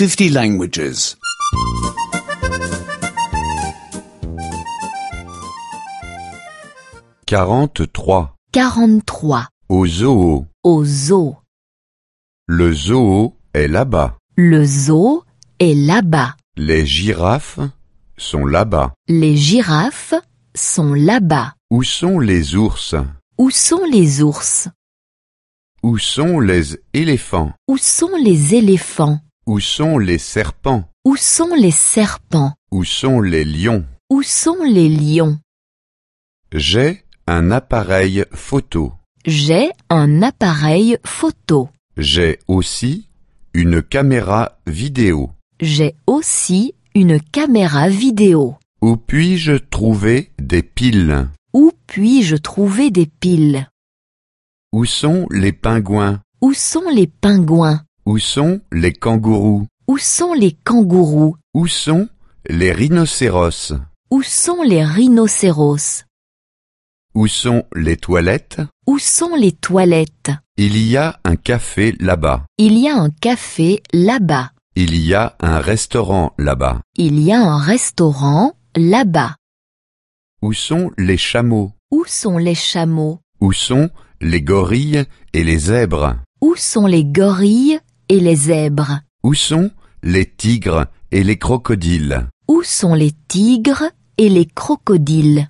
50 languages. 43. 43. Au zoo. Au zoo. Le zoo est là-bas. Le zoo est là-bas. Les girafes sont là-bas. Les girafes sont là-bas. Où sont les ours? Où sont les ours? Où sont les éléphants? Où sont les éléphants? Où sont les serpents? Où sont les serpents? Où sont les lions? Où sont les lions? J'ai un appareil photo. J'ai un appareil photo. J'ai aussi une caméra vidéo. J'ai aussi une caméra vidéo. Où puis-je trouver des piles? Où puis-je trouver des piles? Où sont les pingouins? Où sont les pingouins? Où sont les kangourous Où sont les kangourous Où sont les rhinocéros Où sont les rhinocéros Où sont les toilettes Où sont les toilettes Il y a un café là-bas. Il y a un café là-bas. Il y a un restaurant là-bas. Il y a un restaurant là-bas. Où sont les chameaux Où sont les chameaux Où sont les gorilles et les zèbres Où sont les gorilles et les zèbres. Où sont les tigres et les crocodiles? Où sont les tigres et les crocodiles?